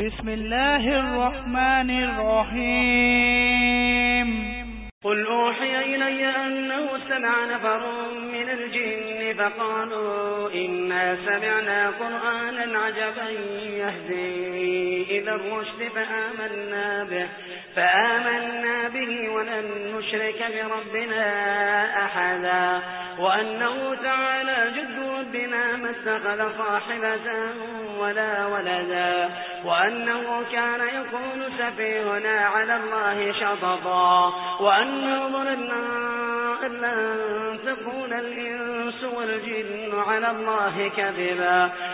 بسم الله الرحمن الرحيم قل أوحي إلي أنه سمع نفر من الجن فقالوا إنا سمعنا قرآنا عجبا يهدي إلى الرشد فآمنا به فآمنا به ولن نشرك بربنا أحدا. وأنه تعالى جد ربنا ما اتخذ صاحبة ولا ولدا. وأنه كان يقول سفيهنا على الله شططا. وأنه ظننا أن لن تكون الإنس والجن على الله كذبا.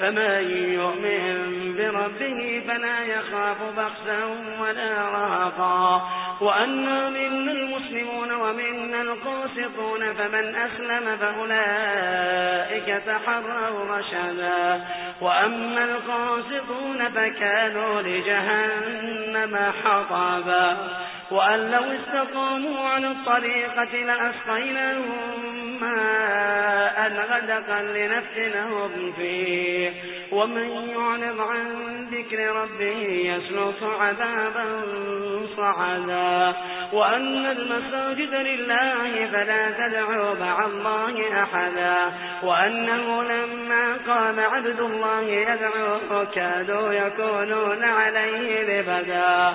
فمن يؤمن بربه فلا يخاف بخسا ولا رهقا. وأنا منا المسلمون ومنا القاسطون فمن أسلم فأولئك تحروا رشدا. وأما القاسطون فكانوا لجهنم حطبا. وأن لو استقاموا على الطريقة لأسقيناهم ماء غدقا لنفتنهم فيه. ومن يعرض عن ذكر ربه يسلك عذابا صعدا. وأن المساجد لله فلا تدعوا مع الله أحدا. وأنه لما قام عبد الله يدعوه كادوا يكونون عليه لبدا.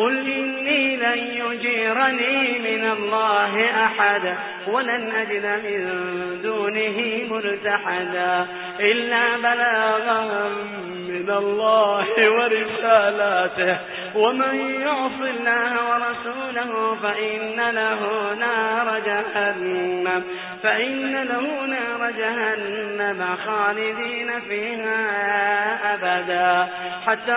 قل إني لن يجيرني من الله أحد ولن أجد من دونه ملتحدا إلا بلاغا من الله ورسالاته. ومن يعص الله ورسوله فإن له نار جهنم فإن له نار جهنم خالدين فيها أبدا. حتى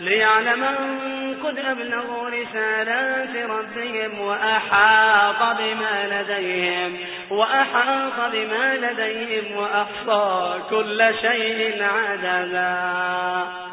ليعلم أن قد أبلغوا رسالات ربهم وأحاط بما لديهم وأحاط بما لديهم وأحصى كل شيء عددا.